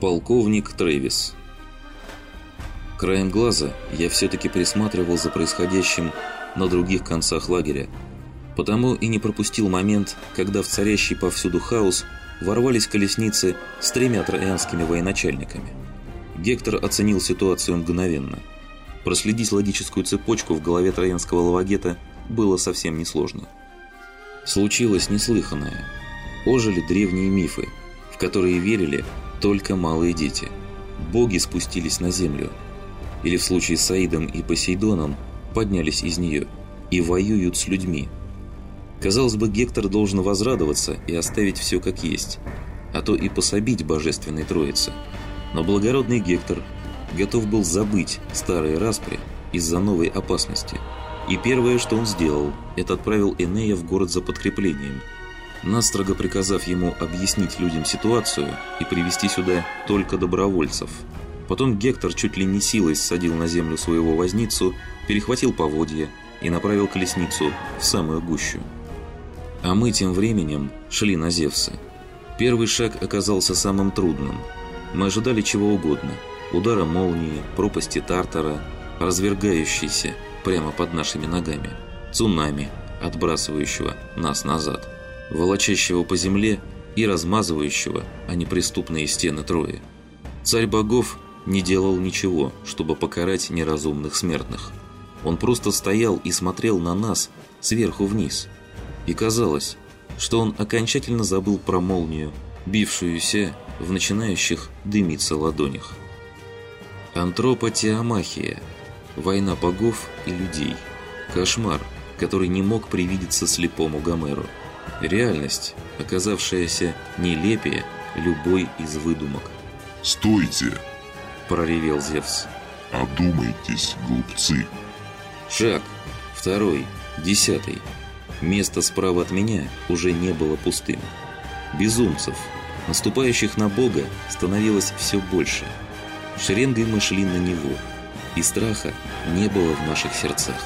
Полковник Трэвис Краем глаза я все-таки присматривал за происходящим на других концах лагеря, потому и не пропустил момент, когда в царящий повсюду хаос ворвались колесницы с тремя троянскими военачальниками. Гектор оценил ситуацию мгновенно. Проследить логическую цепочку в голове троянского лавагета было совсем несложно. Случилось неслыханное. Ожили древние мифы, в которые верили только малые дети. Боги спустились на землю. Или в случае с Аидом и Посейдоном поднялись из нее и воюют с людьми. Казалось бы, Гектор должен возрадоваться и оставить все как есть, а то и пособить божественной троице. Но благородный Гектор готов был забыть старые распри из-за новой опасности. И первое, что он сделал, это отправил Энея в город за подкреплением – настрого приказав ему объяснить людям ситуацию и привести сюда только добровольцев. Потом Гектор чуть ли не силой садил на землю своего возницу, перехватил поводья и направил колесницу в самую гущу. А мы тем временем шли на Зевсы. Первый шаг оказался самым трудным. Мы ожидали чего угодно. Удара молнии, пропасти Тартара, развергающейся прямо под нашими ногами. Цунами, отбрасывающего нас назад волочащего по земле и размазывающего о неприступные стены Трои. Царь богов не делал ничего, чтобы покарать неразумных смертных. Он просто стоял и смотрел на нас сверху вниз. И казалось, что он окончательно забыл про молнию, бившуюся в начинающих дымиться ладонях. Антропотеомахия – война богов и людей. Кошмар, который не мог привидеться слепому Гомеру. Реальность, оказавшаяся нелепее любой из выдумок. «Стойте!» – проревел Зевс. «Одумайтесь, глупцы!» Шаг. Второй. Десятый. Место справа от меня уже не было пустым. Безумцев, наступающих на Бога, становилось все больше. Шеренгой мы шли на Него, и страха не было в наших сердцах.